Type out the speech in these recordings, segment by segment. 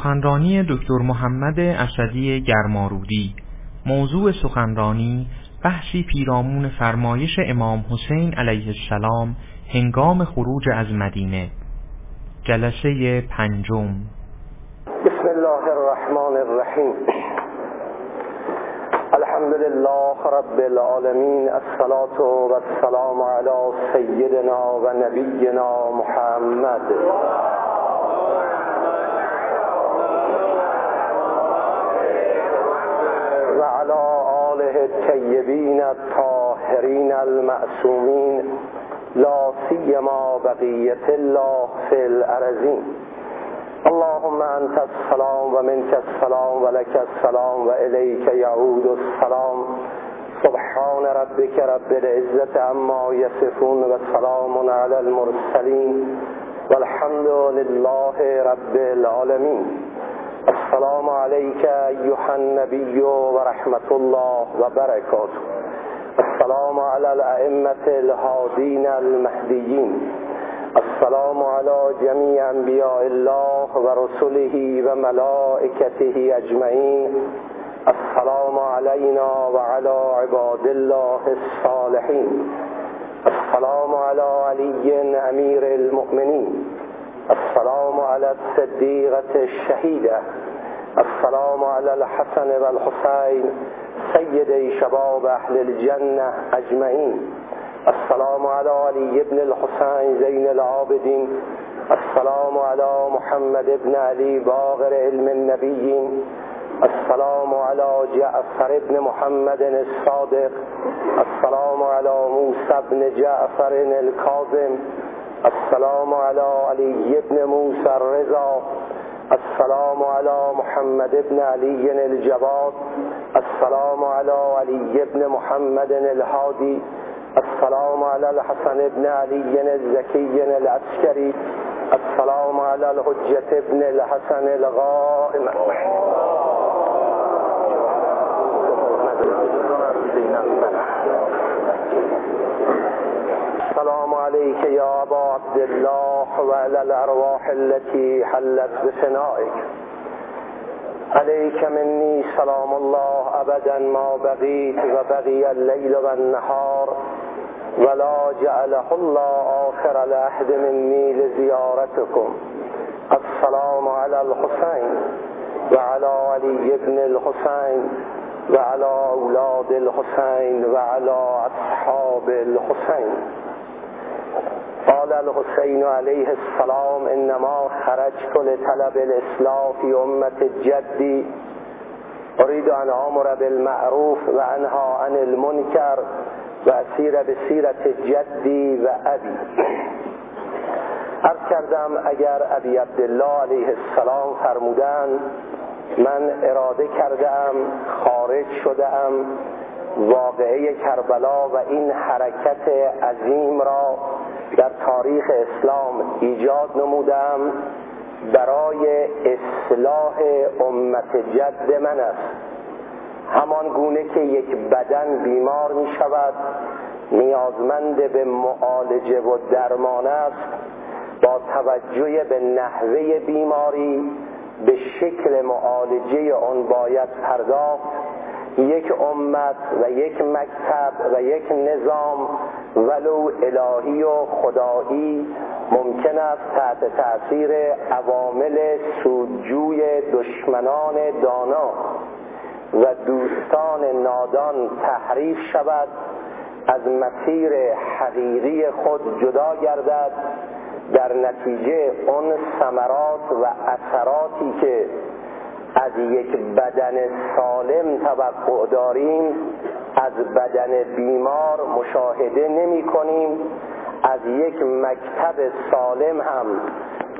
سخنرانی دکتر محمد اسدی گرمارودی. موضوع سخنرانی بحثی پیرامون فرمایش امام حسین علیه السلام هنگام خروج از مدینه. جلسه پنجم. بسم الله الرحمن الرحیم. الحمد لله رب العالمین الصلاة و السلام علی سیدنا و نبینا محمد. و علی آله الطیبین الطاهرین المعصومین لا سیما بقیت الله فی الارزین اللهم انت السلام و منك السلام و لك السلام و الیک یعود السلام. سبحان ربك رب العزة عما يصفون و سلام علی المرسلین. والحمد لله رب العالمین. السلام عليك أيها النبي ورحمة الله وبركاته. السلام على الأئمة الهادين المهديين. السلام على جميع أنبياء الله ورسله وملائكته أجمعين. السلام علينا وعلى عباد الله الصالحين. السلام على علي أمير المؤمنين. السلام على الصديقة الشهيدة. السلام على الحسن والحسين سيدي شباب أهل الجنة أجمعين. السلام على علي بن الحسين زين العابدين. السلام على محمد بن علي باغر علم النبيين. السلام على جعفر بن محمد الصادق. السلام على موسى بن جعفر الكاظم. السلام على علي بن موسى الرضا. السلام على محمد بن علي الجواد السلام على علي بن محمد الهادي. السلام على الحسن بن علي الزكي العسكري. السلام على الحجة بن الحسن الغائم. السلام عليك يا أبا عبد الله وعلى الأرواح التي حلت بفنائك عليك مني سلام الله أبدا ما بغيت وبغي الليل والنهار ولا جعله الله آخر العهد مني لزيارتكم. السلام على الحسين وعلى علي بن الحسين وعلى أولاد الحسين وعلى أصحاب الحسين. قال الحسين عليه السلام انما خرجت لطلب الاصلاح في امة جدي اريد ان امر بالمعروف و انها عن المنکر و اسیر بسیرت جدی و ابی. عرض کردم اگر ابی عبدالله علیه السلام فرمودن من اراده کردم خارج شدم واقعه کربلا و این حرکت عظیم را در تاریخ اسلام ایجاد نمودم برای اصلاح امت جد من است. همان گونه که یک بدن بیمار می شود نیازمند به معالجه و درمان است با توجه به نحوه بیماری به شکل معالجه آن باید پرداخت. یک امت و یک مکتب و یک نظام ولو الهی و خدایی ممکن است تحت تأثیر عوامل سودجوی دشمنان دانا و دوستان نادان تحریف شود از مسیر حقیقی خود جدا گردد. در نتیجه اون ثمرات و اثراتی که از یک بدن سالم توقع داریم از بدن بیمار مشاهده نمی کنیم از یک مکتب سالم هم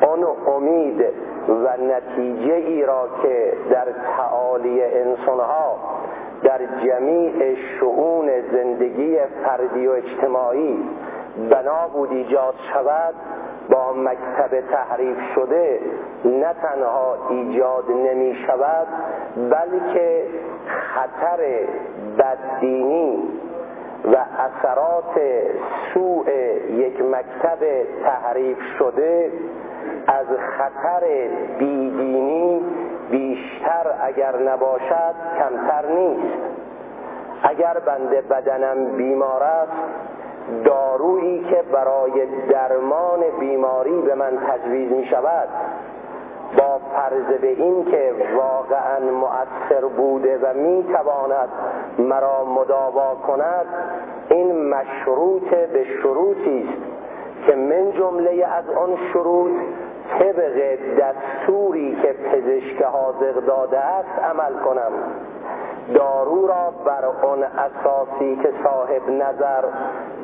اون امید و نتیجه ای را که در تعالی انسانها در جمیع شعون زندگی فردی و اجتماعی بنا بود ایجاد شود با مکتب تحریف شده نه تنها ایجاد نمی شود بلکه خطر بددینی و اثرات سوء یک مکتب تحریف شده از خطر بیدینی اگر نباشد کمتر نیست. اگر بنده بدنم بیمار است دارویی که برای درمان بیماری به من تجویز می شود با فرض به این که واقعا مؤثر بوده و می تواند مرا مداوا کند این مشروط به شروطی است که من جمله از آن شروط طبق دستوری که پزشک حاضر داده است عمل کنم. دارو را بر آن اساسی که صاحب نظر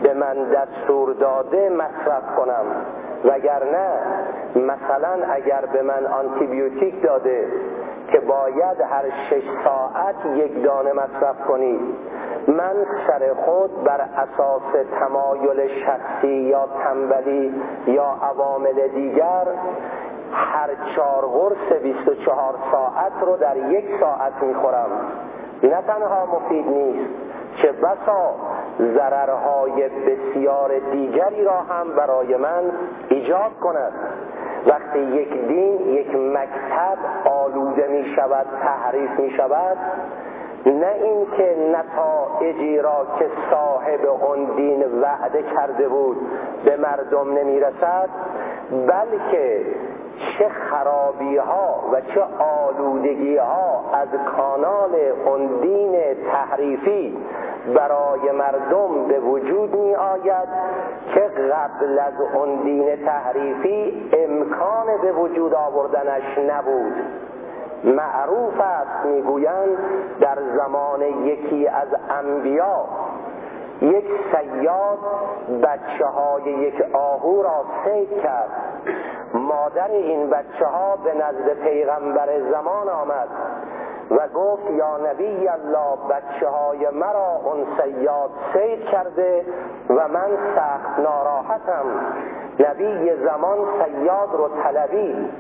به من دستور داده مصرف کنم. وگرنه مثلا اگر به من آنتیبیوتیک داده که باید هر شش ساعت یک دانه مصرف کنید من سر خود بر اساس تمایل شخصی یا تنبلی یا عوامل دیگر هر چهار قرص 24 ساعت رو در یک ساعت می‌خورم. نه تنها مفید نیست که بسا ضررهای بسیار دیگری را هم برای من ایجاد کند. وقتی یک دین یک مکتب آلوده می شود تحریف می شود نه اینکه نتایجی را که صاحب اون دین وعده کرده بود به مردم نمی‌رسد بلکه چه خرابی ها و چه آلودگی ها از کانال اون دین تحریفی برای مردم به وجود می آید که قبل از اون دین تحریفی امکان به وجود آوردنش نبود. معروف است می‌گویند در زمان یکی از انبیا یک سیاد بچه های یک آهو را سید کرد. مادر این بچه ها به نزد پیغمبر زمان آمد و گفت یا نبی الله بچه های مرا اون سیاد سید کرده و من سخت ناراحتم. نبی زمان سیاد رو طلبی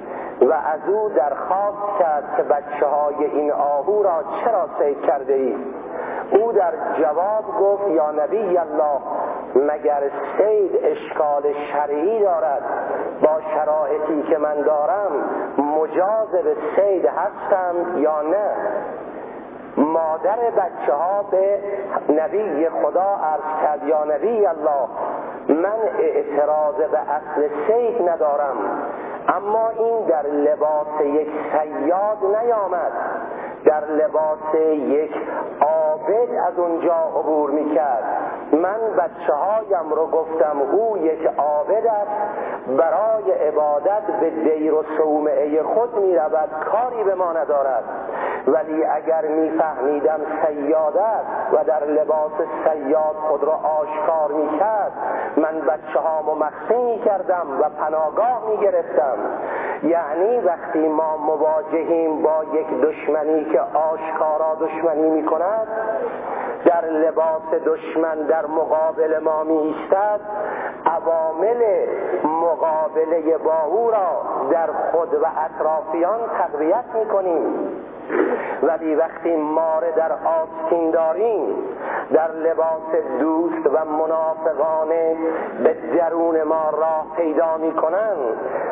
و از او درخواست کرد که بچه های این آهو را چرا سید کرده ای؟ او در جواب گفت یا نبی الله مگر سید اشکال شرعی دارد؟ با شرایطی که من دارم مجاز به سید هستم یا نه؟ مادر بچه ها به نبی خدا عرض کرد یا نبی الله من اعتراض به اصل سید ندارم. اما این در لباس یک سیاد نیامد. در لباس یک عابد از اونجا عبور می‌کرد. من بچه هایم رو گفتم او یک عابد است. برای عبادت به دیر و صومعه خود می‌رود کاری به ما ندارد. ولی اگر میفهمیدم سیاد است و در لباس سیاد خود را آشکار می‌کرد من بچه هامو مخفی می‌کردم و پناگاه می‌گرفتم. یعنی وقتی ما مواجهیم با یک دشمنی که آشکارا دشمنی می‌کند در لباس دشمن در مقابل ما می ایستد عوامل مقابله با او را در خود و اطرافیان تقویت می کنیم ولی وقتی ماره در آستین داریم در لباس دوست و منافقانه به درون ما راه پیدا می کنند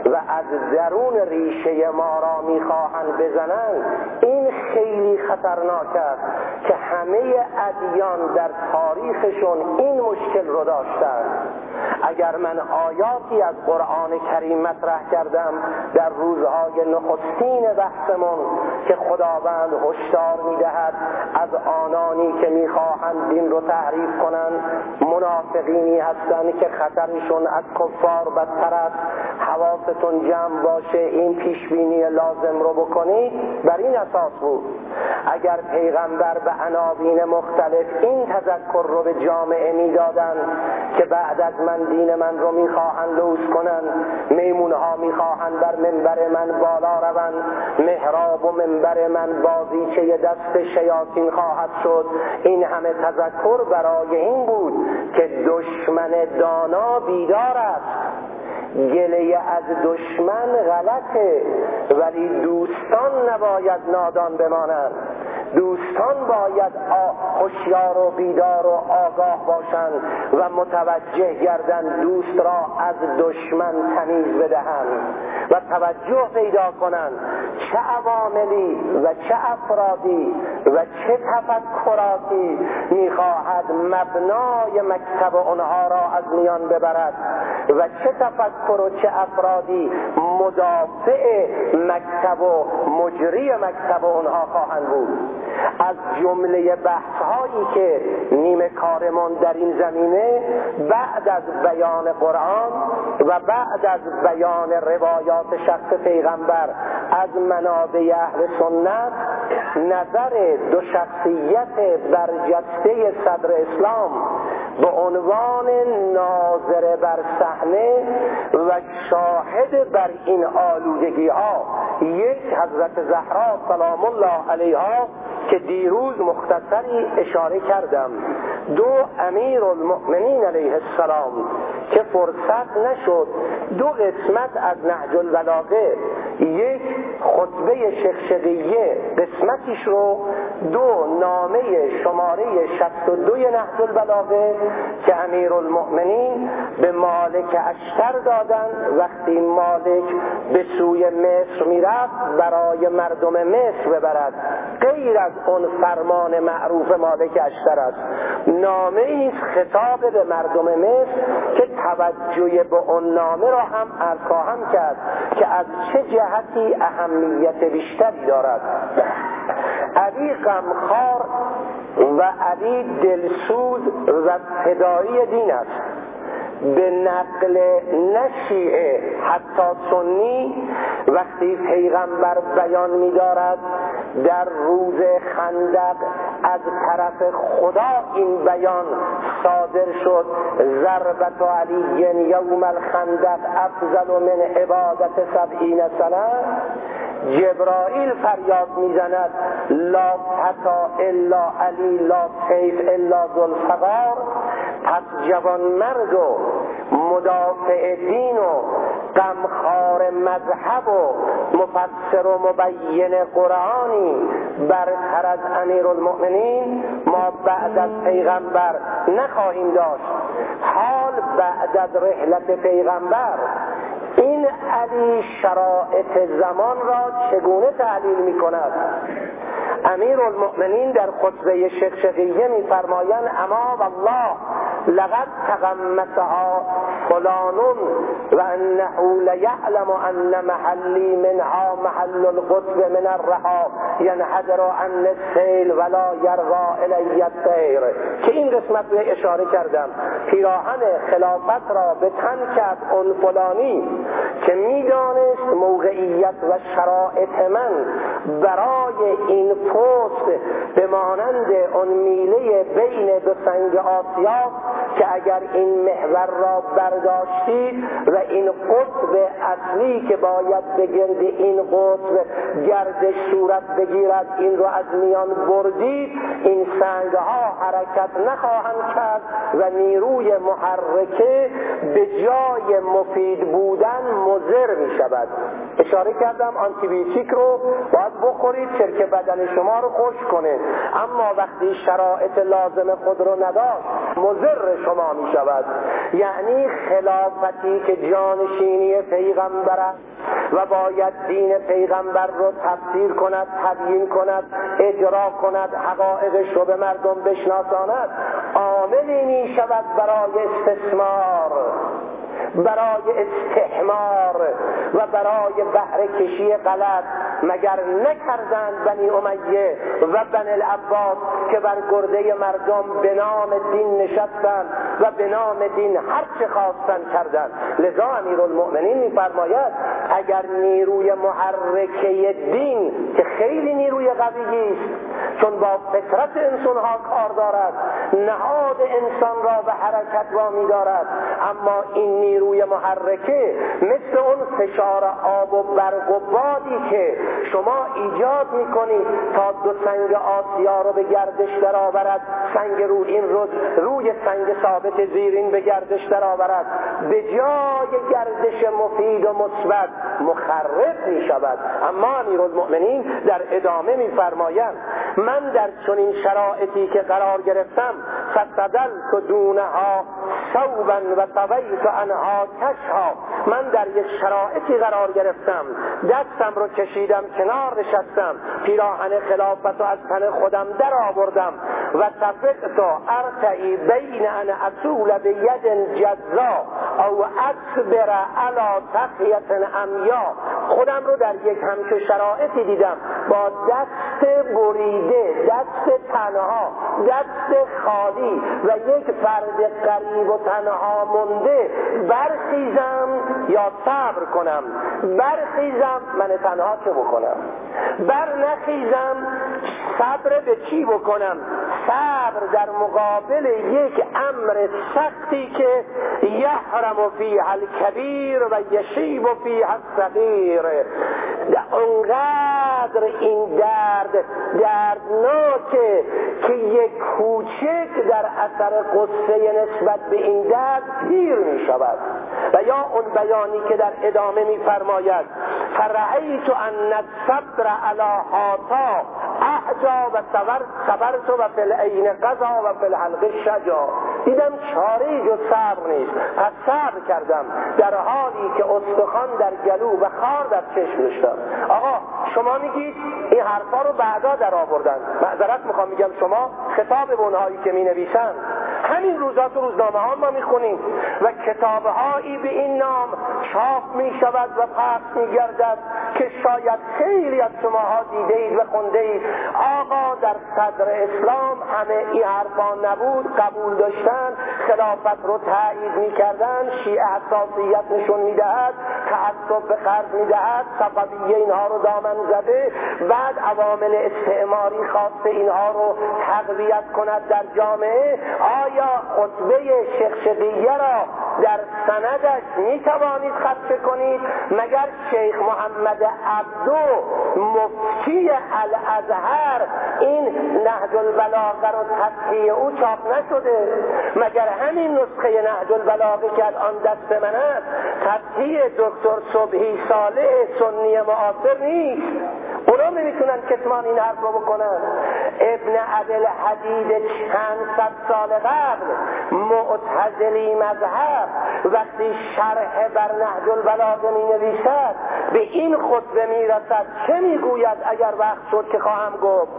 و از درون ریشه ما را می خواهند بزنند این خیلی خطرناک است که همه ادیان در تاریخشون این مشکل رو داشتند. اگر من آیاتی از قرآن کریم مطرح کردم در روزهای نخستین بحثمون که خداوند هشدار می‌دهد از آنانی که می‌خواهند دین رو تعریف کنند. منافقینی هستند که خطرشون از کفار بدتر است. حواستون جمع باشه این پیشبینی لازم رو بکنید. بر این اساس بود. اگر پیغمبر به عناوین مختلف این تذکر رو به جامعه می‌دادند که بعد از من دین من رو می‌خواهند لوس کنند میمونها می‌خواهند بر منبر من بالا روند محراب و منبر من بازیچه دست شیاطین خواهد شد. این همه تذکر برای این بود که دشمن دانا بیدار است. گله از دشمن غلطه ولی دوستان نباید نادان بمانند. دوستان باید هوشیار و بیدار و آگاه باشند و متوجه گردند دوست را از دشمن تمیز بدهند و توجه پیدا کنند چه عواملی و چه افرادی و چه تفکراتی می‌خواهد مبنای مکتب آنها را از میان ببرد و چه تفکر و چه افرادی مدافع مکتب و مجری مکتب آنها خواهند بود. از جمله بحث هایی که نیمه کارمان در این زمینه بعد از بیان قرآن و بعد از بیان روایات شخص پیغمبر از منابع اهل سنت نظر دو شخصیت برجسته صدر اسلام به عنوان ناظر بر صحنه و شاهد بر این آلودگی ها یک حضرت زهرا سلام الله علیها که دیروز مختصری اشاره کردم. دو امیر المؤمنین علیه السلام که فرصت نشد دو قسمت از نهج البلاغه یک خطبه شخشقیه قسمتیش رو دو نامه شماره 62 نهج البلاغه که امیر المؤمنین به مالک اشتر دادن. وقتی مالک به سوی مصر می‌رفت برای مردم مصر ببرد. غیر از اون فرمان معروف مالک اشتر است. نامه ایست خطاب به مردم مصر که توجه به اون نامه را هم از خواهم کرد که از چه جهتی اهمیت بیشتری دارد. علی غمخوار و علی دلسوز و فدایی دین است. به نقل نشیعه حتی سنی وقتی پیغمبر بیان می‌دارد در روز خندق از طرف خدا این بیان صادر شد. ضربت علی یوم الخندق افضل من عبادت سبعین سنه جبرائیل فریاد می‌زند لا فتا الا علی لا سیف الا ذوالفقار. پس جوان مرد و مدافع دین و غمخوار مذهب و مفسر و مبین قرآنی برتر از امیر المؤمنین ما بعد از پیغمبر نخواهیم داشت. حال بعد از رحلت پیغمبر این علی شرائط زمان را چگونه تعلیل می کند امیر المؤمنین در خطبه شقشقیه میفرمایند اما والله لقد تغمسها فلان و انه لیعلم ان محلی منها محل القطب من الرها ینحدر عن السیل ولا یرغا الی الطیر. که این قسمت رو اشاره کردم. پیراهن خلافت را به تن کرد اون فلانی که می‌دانست موقعیت و شرایط من برای این پست به مانند اون میله بین دو سنگ آسیا که اگر این محور را برداشتید و این قطب اصلی که باید به گرد این قطب گردش صورت بگیرد این رو از میان بردید این سنگ ها حرکت نخواهند کرد و نیروی محرکه به جای مفید بودن مزر می شود اشاره کردم آنتیبیوتیک رو باید بخورید چرک بدن شما رو خوش کنه اما وقتی شرایط لازم خود رو نداشت مزر شما می شود. یعنی خلافتی که جانشینی پیغمبر است و باید دین پیغمبر رو تفسیر کند تبیین کند اجرا کند حقایقش رو به مردم بشناساند. عاملی می شود برای استثمار برای استحمار. برای بهره کشی غلط مگر نکردند بنی امیه و بن العباس که بر گرده مردم به نام دین نشستند و به نام دین هر چه خواستن کردند. لذا امیر المؤمنین میفرماید اگر نیروی محرکه دین که خیلی نیروی قوی است چون با فطرت انسان ها کار دارد نهاد انسان را به حرکت وامی دارد. اما این نیروی محرکه مثل اون فشار آب و برق و بادی که شما ایجاد می‌کنید تا دو سنگ آسیا رو به گردش درآورد سنگ رو این روز روی سنگ ثابت زیرین به گردش درآورد. به جای گردش مفید و مثبت مخرب می شود. اما امیر المؤمنین در ادامه میفرمایند من در چنین شرایطی که قرار گرفتم تو دونها صوبا و طویت انها کشها. من در یک شرایطی قرار گرفتم. دستم رو کشیدم کنار نشستم. پیراهن خلافت رو از تن خودم در آوردم و تفقت ارتعی بین ان اصول به ید جزا او اصبر علا تقیت امیا. خودم رو در یک همچه شرایطی دیدم. با دست بریده دست تنها دست خالی و یک فرد قریب و تنها مونده. برخیزم یا صبر کنم؟ برخیزم من تنها چه بکنم؟ بر نخیزم صبر به چی بکنم؟ صبر در مقابل یک امر سختی که یحرم فیه الکبیر و یشیب فیه الصغیر. اونقدر این درد دردناکه که یک کوچک در اثر قصه نسبت به این درد پیر می شود و یا اون بیانی که در ادامه میفرماید فرعیت ان الصبر علی هاتا احجا و صبرت و فی العین قضا و فی الحلق شجا. دیدم چاره جز صبر نیست. پس صبر کردم در حالی که استخوان در گلو و خار در چشم داشتم. آقا شما میگید این حرفا رو بعدا در آوردن. معذرت می‌خوام میگم شما خطاب به اونهایی که می نویسن همین روزات و روزنامه ها ما می‌خونیم و کتاب هایی به این نام چاپ می شود و پخش می گردد که شاید خیلی از شماها دیده و خونده اید. آقا در صدر اسلام همه این حرفا نبود قبول داشتن خلافت رو تایید می‌کردن شیعه حساسیت نشون می‌دهد تعصب به خرج می‌دهد صفویه اینها رو دامن زده. بعد عوامل استعماری خواسته اینها رو تقویت کند در جامعه. آیا خطبه شخصیه را در سندش می توانید کنید؟ مگر شیخ محمد عبدو مفتی الازهر این نهج البلاغه رو تصحیح او چاپ نشده؟ مگر همین نسخه نهج البلاغه که الان دست من است تصحیح دکتر صبحی صالح سنی معاصر نیست؟ اونا نمی‌تونن کتمان این حرف رو بکنن. ابن عدل حدید چند صد سال قبل معتزلی مذهب وقتی شرح بر نهج البلاغه می نویسد به این خطبه می رسد چه می گوید اگر وقت شد که خواهم گفت؟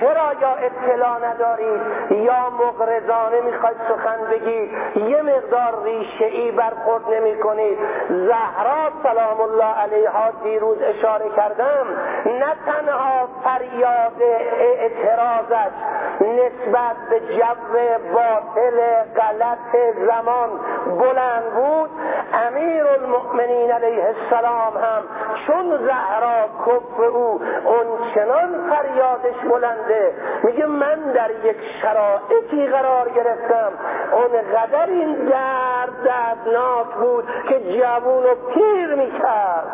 چرا یا اطلاع ندارید یا مغرزانه می‌خواید سخن بگید یه مقدار ریشه ای برخورد نمی کنید زهرا سلام الله علیها دیروز اشاره کردم نه تنها فریاد اعتراضش نسبت به جو باطل غلط زمان بلند بود امیر المؤمنین علیه السلام هم چون زهرا کف او اون چنان فریادش بلنده میگه من در یک شرایطی قرار گرفتم. اون قدر این درد دردناک بود که جوون و پیر می‌کرد.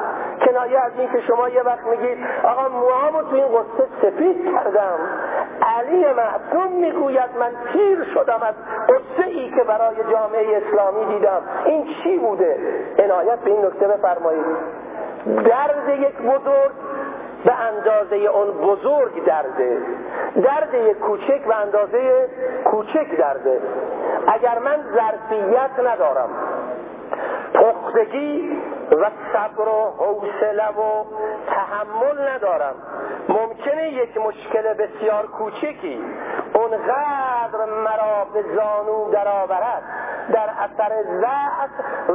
کنایه از این که شما یه وقت میگید آقا موامو تو این قصه سفید کردم. علی معصوم می‌گوید من پیر شدم از قصه ای که برای جامعه اسلامی دیدم. این چی بوده؟ عنایت به این نکته بفرمایید. درد یک بزرگ به اندازه اون بزرگ درده. درد یک کوچک به اندازه کوچک درده. اگر من ظرفیت ندارم پختگی و صبر و حوصله و تحمل ندارم. ممکنه یک مشکل بسیار کوچکی اونقدر مرا به زانو درآورد. در اثر ضعف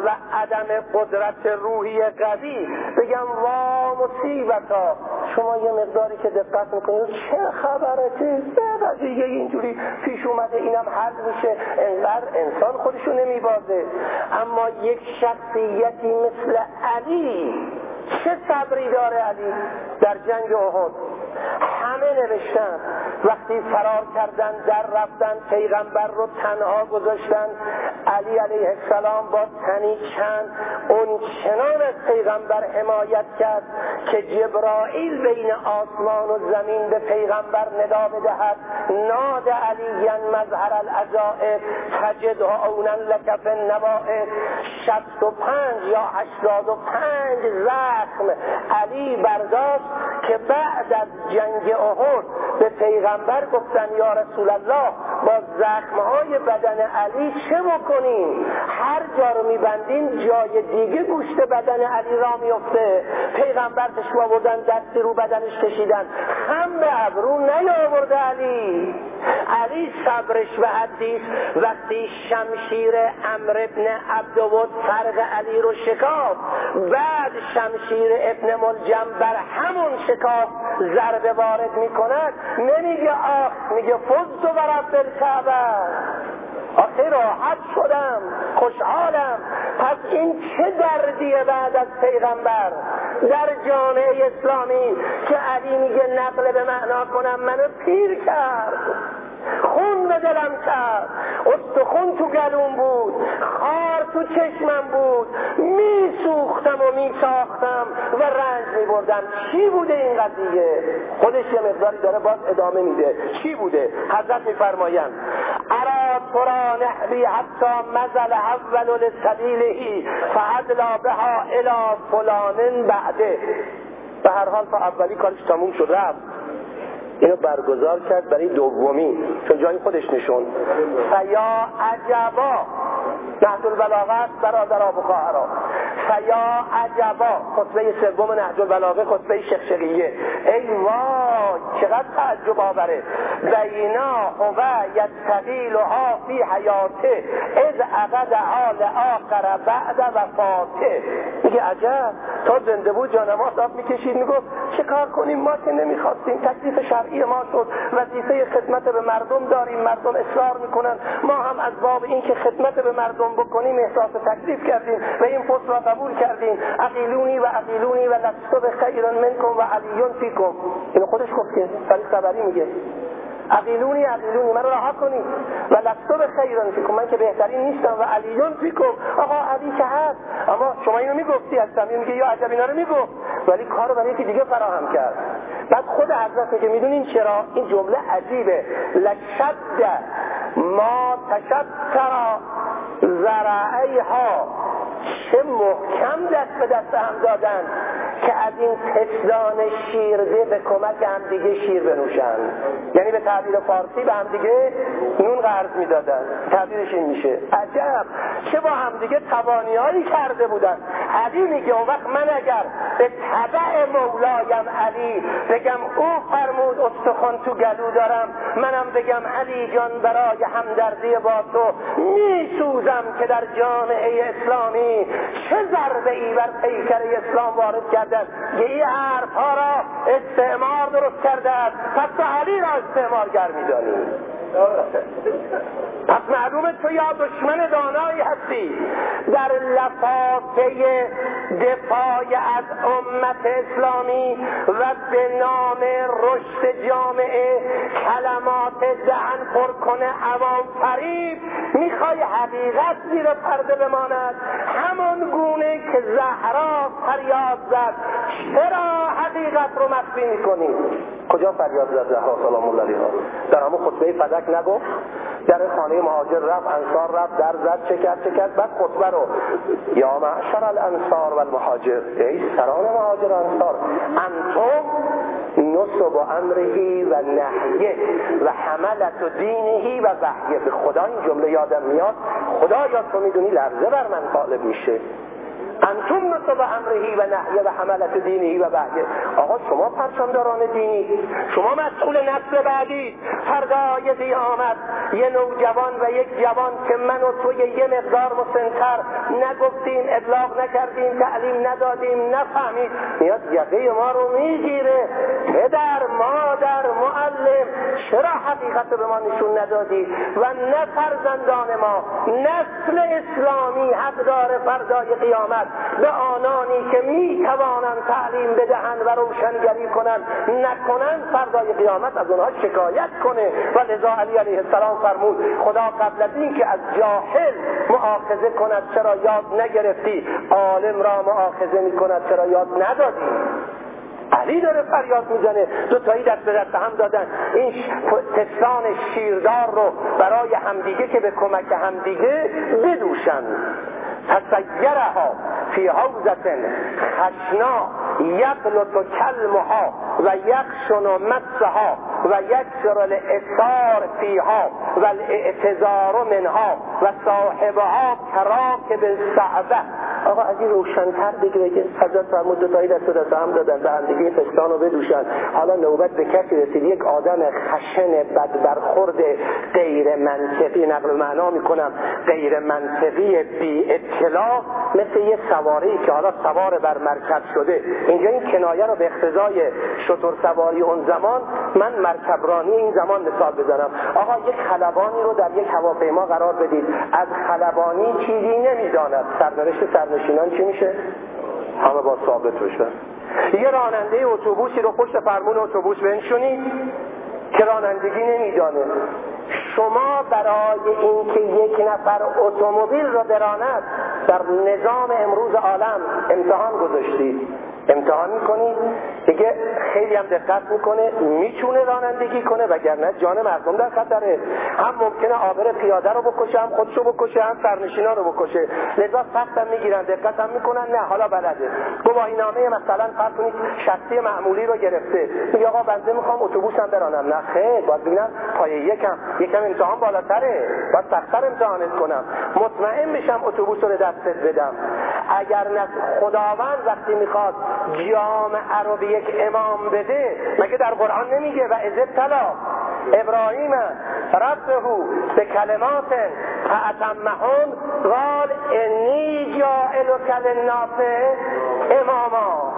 و عدم قدرت روحی قوی. بگم وا مصیبتا. شما یه مقداری که دقت می‌کنید چه خبره؟ چه قضیه اینجوری پیش اومده؟ اینم حل میشه. انقدر انسان خودشو نمیبازه. اما یک شخصیتی مثل علی. چه صبری داره علی در جنگ احد؟ همه نوشتن. وقتی فرار کردن در رفتن پیغمبر رو تنها گذاشتن. علی علیه السلام با تنی چند. اون چنان از پیغمبر حمایت کرد که جبرائیل بین آسمان و زمین به پیغمبر ندا بدهد. ناد علی مظهر العجائب. تجد اونا لکف نوائب شست و پنج یا هشتاد و پنج زخم علی برداشت که بعد از جنگ احد به پیغمبر گفتن یا رسول الله با زخمهای بدن علی چه بکنیم؟ هر جا رو میبندیم جای دیگه گوشت بدن علی را میفته پیغمبر تشوا بودن دستی رو بدنش کشیدن. هم به ابرو نیاورده علی. علی صبرش به حدیث وقتی شمشیر امر ابن عبدود فرق علی رو شکاف بعد شمشیر ابن ملجم بر همون شکاف ضربه وارد می‌کند نمیگه آخ میگه فز و بالکعبه آخه راحت شدم خوشحالم. پس این چه دردیه بعد از پیغمبر؟ در جامعه اسلامی که علی میگه نقل به معنا کنم منو پیر کرد. خون به دلم کرد. استخون تو گلوم بود. خار تو چشمم بود. میسوختم و میساختم و رنج میبردم. چی بوده این قضیه خودش یه مقداری داره باز ادامه میده. چی بوده؟ حضرت میفرمایند ارا ترا نحبی حتی مزل اول لسبیلهی فعدلا بها الى فلان بعده. به هر حال تا اولی کارش تموم شد رفت. اینو برگزار کرد برای دومی. چون جای خودش نشون. فیا عجبا. نهج البلاغه برادر و خواهرا فیا عجبا. خطبه سوم نهج البلاغه خطبه شخشقیه ای وای چقدر تعجب آوره. بینا هو ها فی حیاته. از عقد حال آخر بعد وفاته. میگه عجب. تا زنده بود جانماز آب می‌کشید می‌گفت چه کار کنیم؟ ما که نمی‌خواستیم. تکلیف شرعی ما شد. وظیفه خدمت به مردم داریم. مردم اصرار می‌کنن. ما هم از باب این که خدمت به مردم بکنیم احساس تکلیف کردیم و این پست را قبول کردیم. عقیلونی و عقیلونی و لستو به خیر منکم و علیون فیکم. اینو خودش گفت که خبری میگه. عقیلونی عقیلونی من رها کنی. و لستو به خیران فیکم. من که بهترین نیستم و علیون فیکم. آقا علی که هست. اما شما اینو می‌گفتی هستم میگه یا عجب اینا رو می‌گفت ولی کارو برای یکی دیگه فراهم کرد. بعد خود حضرت میگه می‌دونین چرا؟ این جمله عجیبه. لشد ما تشتر زرعی ها چه محکم دست به دست هم دادن که از این تسلان شیرده به کمک هم دیگه شیر بنوشن. یعنی به تعبیر فارسی به هم دیگه نون قرض می‌دادن. تعبیرش این میشه. عجب. چه با هم دیگه توانیایی کرده بودن. علی میگه اون وقت من اگر به طبع مولایم علی بگم او فرمود استخوان تو گلو دارم منم بگم علی جان برای همدردی با تو میسوزم که در جامعه اسلامی چه ضربه ای بر پیکر اسلام وارد کردن یه این حرف ها را استعمار درست کرده پس تو علی را استعمارگر میدانی پس معلومه تو یا دشمن دانایی هستی. در لفافه دفاع از امت اسلامی و به نام رشد جامعه کلمات دهن پر کنه عوام فریب. می‌خوای حقیقت زیر پرده بماند. همان گونه که زهرا فریاد زد. چرا حقیقت رو مخفی می‌کنی؟ کجا فریاد زد زهرا سلام الله علیها در همون خطبه فدک نگفت. در خانه مهاجر رفت انصار رفت در زد چه کرد چه کرد. بعد خطبه رو یا معشر الانصار و المهاجر ای سران مهاجر انصار انتم نصب امرهی و نحیه و حملت و دینهی و وحیه. به خدا این جمله یادم میاد. خدا یا تو می‌دونی لرزه بر من غالب میشه. انتم نصب امرهی و نحیه و حملت دینی و بعده آقا شما پرچمداران دینی شما مسئول نسل بعدی. فردای قیامت یه نوجوان و یک جوان که من و توی یه مقدار مسنتر نگفتیم ابلاغ نکردیم تعلیم ندادیم نفهمید میاد یقه ما رو می‌گیره. پدر مادر معلم چرا حقیقت به ما نشون ندادی؟ و نه فرزندان ما نسل اسلامی حق داره فردای قیامت. به آنانی که می توانند تعلیم بدهند و روشنگری کنند نکنند فردای قیامت از اونها شکایت کنه. و لذا علی علیه السلام فرمود خدا قبل از این که از جاهل معاخذه کند چرا یاد نگرفتی؟ عالم را معاخذه می کند چرا یاد ندادی؟ علی داره فریاد می‌زنه. دو تایی دست به دست هم دادن. این تسان شیردار رو برای همدیگه که به کمک همدیگه بدوشن. تسیرها فی حوزت خشنا یقلط کلمها و یخشن مسها و یکسر الاثار فیها و الاعتذار منها و صاحبها کراک بالصعبه آقا از این روشنتر بگه که حضرت فرمود دوتایی دست دست هم دادن به همدیگه فستان رو بدوشن. حالا نوبت به کسی رسید یک آدم خشن بد برخورد غیر منطقی نقل معنا می‌کنم غیر منطقی بی اطلاع مثل یه سواری که حالا سوار بر مرکب شده. اینجا این کنایه رو به اقتضای شطور سواری اون زمان من مرکبرانی این زمان مثال بزنم. آقا یک خلبانی رو در یک هواپیما قرار بدید. از خلبانی چیزی نمی‌داند. سرنوشت سرنشینان چی میشه؟ همه با ثابت بشن یه راننده اتوبوسی رو پشت فرمون اتوبوس بنشونید که رانندگی نمیدانه. شما برای اینکه یک نفر اتومبیل رو براند در نظام امروز عالم امتحان گذاشتید امتحان می‌کنید دیگه خیلی هم دقت می‌کنه می‌تونه رانندگی کنه وگرنه جان مردم در خطره. هم ممکنه آبر پیاده رو بکشه هم خودشو بکشه هم سرنشینا رو بکشه. لذا سخت هم می‌گیرن دقت هم می‌کنن نه حالا بلده. گواهی نامه مثلا فرض کنید شخصی معمولی رو گرفته. میگه آقا بنده می‌خوام اتوبوسم برانم. نه خیر باید ببینم پای یکم. یکم امتحان بالاتره. باید سختتر امتحانت کنم. مطمئن بشم اتوبوس رو دستت بدم. اگر نه خداوند وقتی می‌خواد جامعه رو به یک امام بده مگه در قرآن نمیگه و از طلا ابراهیم ربه به کلمات فاتمهن قال انی جائلک للناس اماما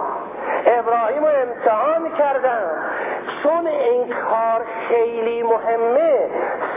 ابراهیم رو امتحان کردن. چون این کار خیلی مهمه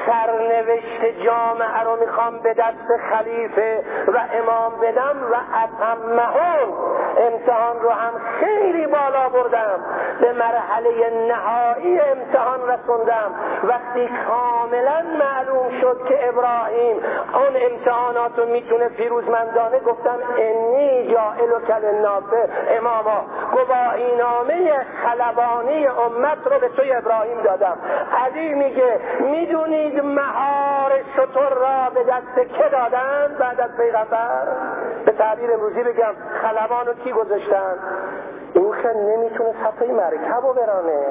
سرنوشت جامعه رو می‌خوام به دست خلیفه و امام بدم و اتمهم امتحان رو هم خیلی بالا بردم. به مرحله نهایی امتحان رسوندم. وقتی کاملا معلوم شد که ابراهیم اون امتحانات رو می‌تونه پیروزمندانه گفتم انی جائل و کل نافه اماما. گواهی نامه خلبانی امت رو به توی ابراهیم دادم. علی میگه می‌دونید مهار شطور را به دست که دادن بعد از پیغمبر؟ به تعبیر امروزی بگم خلبان رو کی گذاشتن؟ این که نمی‌تونه صفحه مرکب رو برانه.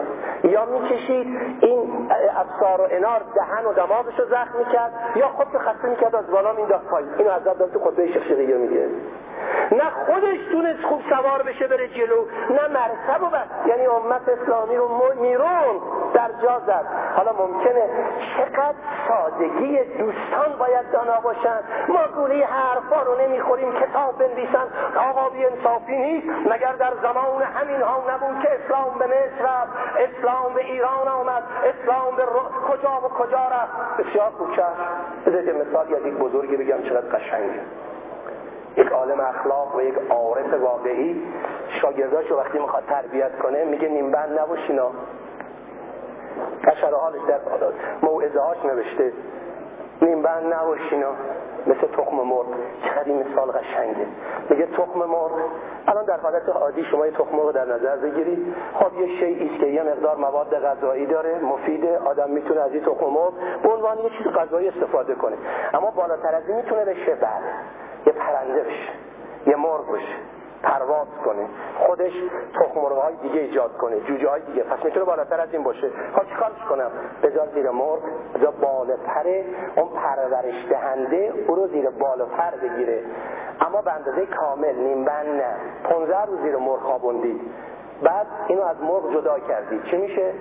یا می‌کشید این افسار و انار دهن و دماغش رو زخم می‌کرد یا خود خسته می‌کرد از بالا مینداخت پایین. اینو عذاب داد تو خطبه شیخ شقیقی میگه. نه خودش تونست خوب سوار بشه بره جلو نه مرکب و بس یعنی امت اسلامی رو میرون در جا زد. حالا ممکنه چقدر سادگی دوستان باید دانا باشن؟ ما گولی حرفا رو نمی‌خوریم کتاب بنویسن. آقا بی انصافی نیست مگر در زمان همین ها نبود که اسلام به مصر رفت اسلام به ایران آمد اسلام به کجا و کجا رفت؟ بسیار کوچه بذارید مثال یا یک بزرگی بگم چقدر قشنگه. یک عالم اخلاق و یک عارف واقعی. شاگرداشو وقتی می‌خواد تربیت کنه میگه نیمبند نباشینا قشر حالش در موعظه هاش نوشته. نیمبند نباشینا مثل تخم مرغ. چقدر مثال قشنگه. میگه تخم مرغ. الان در حالت عادی شما یه تخم مرغ در نظر بگیرید. خب یه شیء که یه مقدار مواد غذایی داره مفیده. آدم می‌تونه از این تخم مرغ به عنوان یه چیز غذایی استفاده کنه. اما بالاتر از این می‌تونه بشه بعد یه پرنده بشه یه مرغ بشه پرواز کنه خودش تخم های دیگه ایجاد کنه جوجه های دیگه. پس می‌تونه بالاتر از این باشه. خب چیکارش کنم؟ بذار زیر مرغ بذار بال پر اون پرورش دهنده او رو زیر بال و بگیره. اما به اندازه کامل نیم بند نه. 15 روز زیر مرغ خوابوندید بعد اینو از مرغ جدا کردید چی میشه؟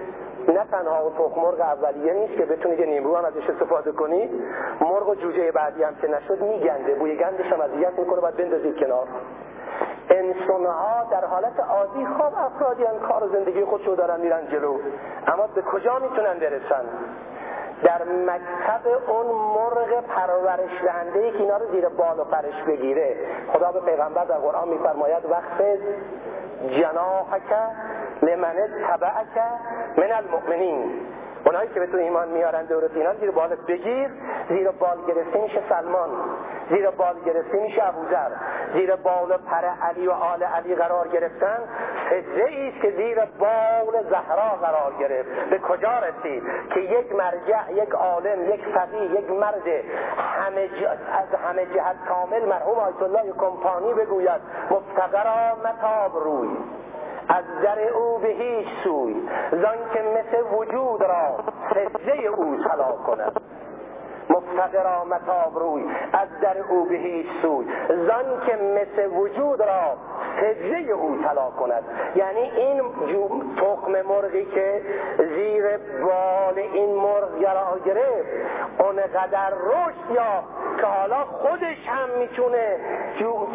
نه تنها تخم مرغ اولیه نیست که بتونید یه نیمرو هم ازش استفاده کنید مرغ و جوجه بعدی هم که نشد میگنده بوی گندش هم اذیت می‌کنه باید بندازید کنار. انسانها در حالت عادی خواب افرادی هم کار زندگی خودشو دارن میرن جلو. اما به کجا می‌تونن برسن؟ در مکتب اون مرغ پرورش دهنده که اینا رو زیر بال و پرش بگیره. خدا به پیغمبر در قرآن میفرماید وقت جناحک لمن تبعک من المؤمنین. اونایی که به تو ایمان میارن دورت اینا زیر بالت بگیر زیر بال گرفته میشه سلمان زیر بال گرفته میشه ابوذر زیر بال پر علی و آل علی قرار گرفتن فجعه است که زیر بال زهرا قرار گرفت. به کجا رسید که یک مرجع یک عالم یک فقیه یک مرد همه از همه جهت کامل مرحوم آیت الله کمپانی بگوید مفتقرا متاب روی. از در او به هیچ سوی زان که مثل وجود را سجده او طلا کند. مفتقرا متاب روی از در او به هیچ سوی زان که مثل وجود را سجده او طلا کند. یعنی این تخم مرغی که زیر بال این مرغ گرا گرفت اونقدر رشد یا که حالا خودش هم می‌تونه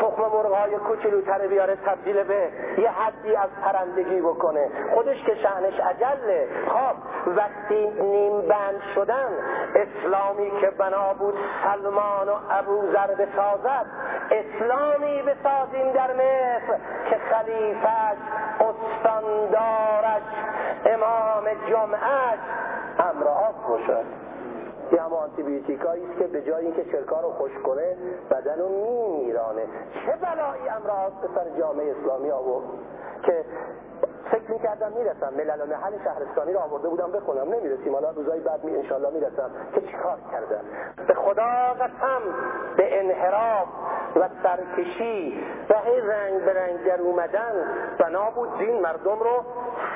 تخم مرغ های کوچولوتر بیاره تبدیل به یه حدی از پرندگی بکنه. خودش که شعنش عجله خب وقتی نیم بند شدن اسلامی که بنا بود سلمان و ابو بسازد اسلامی بسازیم در مصر. که خلیفش استاندارش امام جمعش امرآب باشد. یه همه آنتیبیوتیک است که به جای اینکه چرکا رو خوش کنه بدن رو میمیرانه. چه بلایی امراض به سر جامعه اسلامی آورد؟ که فکر می‌کردم می‌رسم. ملل و محل شهرستانی رو آورده بودم بخونم. نمی‌رسیم. حالا روزای بعد می انشالله می‌رسم. که چیکار کردم؟ به خدا قسم به انحراف و سرکشی و هی رنگ به رنگ در اومدن بنا بود. دین مردم رو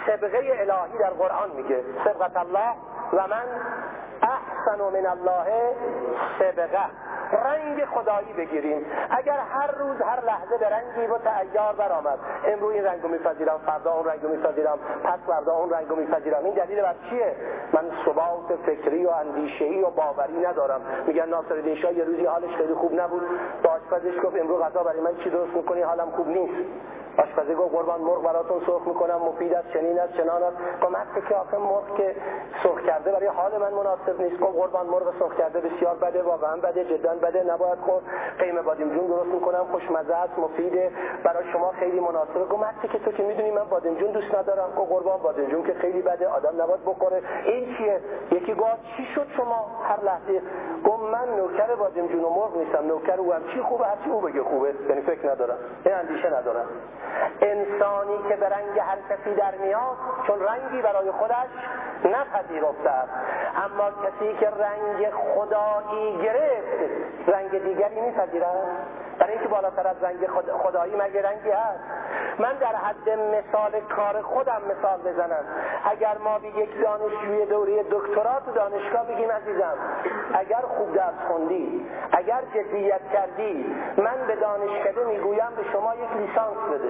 سبقه الهی در قرآن میگه. سبقت الله و من احسن من الله سبقه رنگ خدایی بگیریم. اگر هر روز هر لحظه به رنگی و تعیار برآمد. امروز این رنگو میپذیرم فردا اون رنگو میپذیرم پس فردا اون رنگو میپذیرم. این دلیل بر چیه؟ من ثبات فکری و اندیشه‌ای و باوری ندارم. میگن ناصرالدین شاه یه روزی حالش خیلی خوب نبود. با آشپزش گفت امروز غذا برای من چی درست می‌کنی؟ حالم خوب نیست. آشپزی گفت قربان مرغ براتون سرخ می‌کنم مفید است چنین است چنان است. گفت که آخه مرغ که سرخ کرده برای حال من مناسب نیست. گفت قربان مرغ سرخ کرده بسیار بده واقعا بده جدا بده نباید خورد. قیم بادمجون درست می‌کنم خوشمزه است مفیده برای شما خیلی مناسبه گفت که تو که می‌دونی من بادمجون دوست ندارم. گفت قربان بادمجون که خیلی بده آدم نباید بخوره. این چیه؟ یکی گفت چی شد شما هر لحظه؟ گفت من نوکر بادمجون و مرغ نیستم. نوکر او هم چی خوبه؟ هر چی او بگه خوبه. یعنی فکر ندارم. این اندیشه ندارم. انسانی که به رنگ هر کسی در میاد چون رنگی برای خودش نپذیرفته اما کسی که رنگ خدایی گرفت رنگ دیگری میپذیرد؟ برای اینکه بالاتر از رنگ خدایی مگه رنگی هست؟ من در حد مثال کار خودم مثال بزنم. اگر ما به یک دانشجوی دوره دکترا تو دانشگاه بگیم عزیزم اگر خوب درس خوندی اگر جدیت کردی من به دانشکده می‌گویم به شما یک لیسانس بده.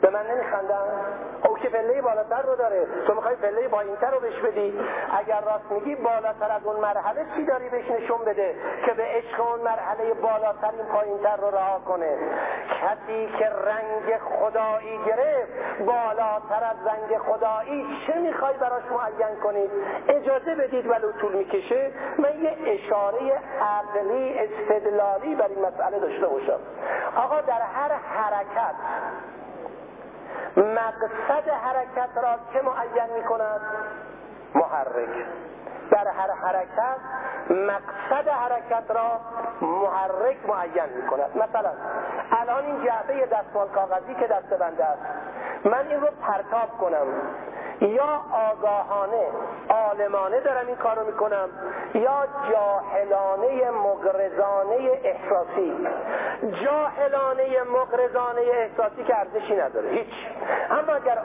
به من نمیخندن. او که پله بالاتر رو داره. تو می‌خوای پله پایینتر رو بهش بدی. اگر راست میگی بالاتر از اون مرحله چی داری بهش نشون بده که به عشق اون مرحله بالاتر این پایینتر رو رها کنه؟ کسی که رنگ خدایی گرفت بالاتر از رنگ خدایی چه می‌خوای براش معین کنید اجازه بدید ولو طول می‌کشه من یه اشاره عقلی استدلالی بر این مسئله داشته باشم. آقا در هر حرکت مقصد حرکت را که معین می کند محرک. در هر حرکت مقصد حرکت را محرک معین می کند مثلا الان این جعبه دستمال کاغذی که دست بنده است من این رو پرتاب کنم. یا آگاهانه عالمانه دارم این کارو می‌کنم یا جاهلانه مغرزانه احساسی. جاهلانه مغرزانه احساسی که ارزشی نداره هیچ. اما اگر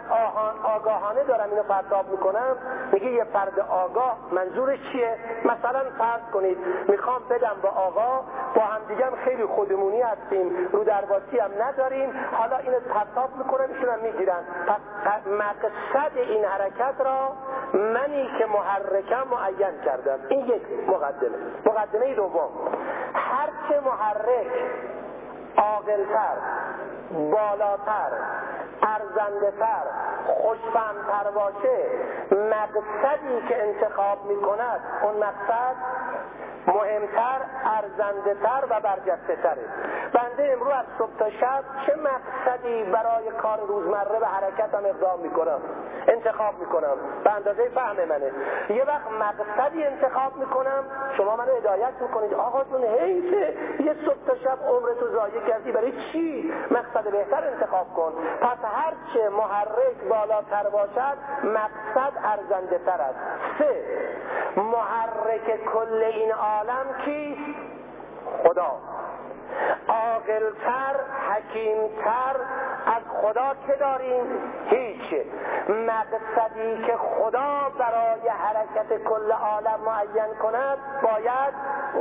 آگاهانه دارم اینو پرتاب می‌کنم میگه یه فرد آگاه منظورش چیه؟ مثلا فرض کنید می‌خوام بدم با آقا با همدیگه خیلی خودمونی هستیم رو درواسی هم نداریم حالا اینو پرتاب می‌کنم ایشون می‌گیرن. پس مقصد این حرکت را منی که محرکم معین کردم. این یک مقدمه. مقدمه دوم. هرچه محرک عاقلتر بالاتر ارزندهتر خوشفهمتر باشه مقصدی که انتخاب می کند اون مقصد مهمتر ارزنده تر و برجسته تره بنده امروز از صبح تا شب چه مقصدی برای کار روزمره به حرکتم اقدام می‌کنم؟ انتخاب می‌کنم. به اندازه فهم منه. یه وقت مقصدی انتخاب می‌کنم شما منو هدایت می‌کنید. آقا جون حیفه یه صبح تا شب عمرتو ضایع کردی برای چی مقصد بهتر انتخاب کن؟ پس هرچه محرک بالاتر باشد مقصد ارزنده تر است. سه محرک کل این عالم کیست؟ خدا. عاقلتر حکیمتر از خدا که داریم؟ هیچ. مقصدی که خدا برای حرکت کل عالم معین کند باید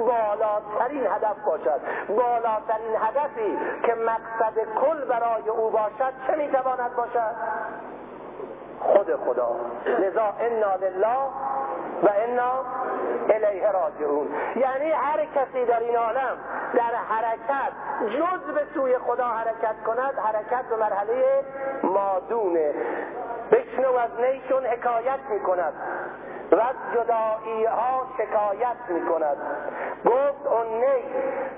بالاترین هدف باشد. بالاترین هدفی که مقصد کل برای او باشد چه می‌تواند باشد؟ خود خدا. لذا انا لله و انا الیه راجعون. یعنی هر کسی در این عالم در حرکت جز به سوی خدا حرکت کند حرکت به مرحله مادونه بشنو از نیشون حکایت می کند و از جدایی ها شکایت می کند گفت اون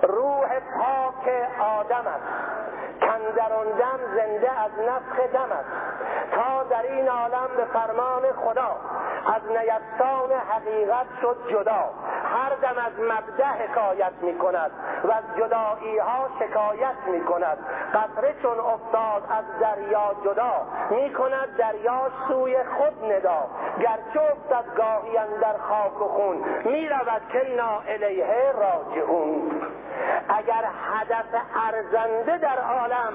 روح پاک آدم است. کندر دم زنده از نفخ دم است. تا در این عالم به فرمان خدا از نیستان حقیقت شد جدا. هر دم از مبدع حکایت می کند و از جدایی ها شکایت می کند. قطره چون افتاد از دریا جدا می کند دریا سوی خود ندا. گرچه افتد گاهی در خاک و خون می رود اینا الیه راجعون. اگر هدف ارزنده در عالم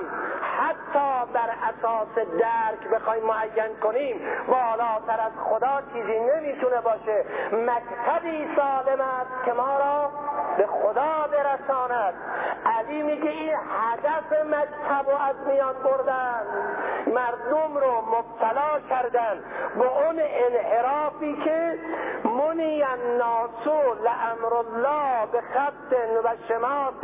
حتی بر اساس درک بخوایم معین کنیم بالاتر از خدا چیزی نمی‌تونه باشه. مکتبی سالم است که ما را به خدا برساند. علی میگه این هدف مکتب و از میان بردن. مردم رو مبتلا کردن. به اون انحرافی که منی الناسو لامر الله به خط و شماس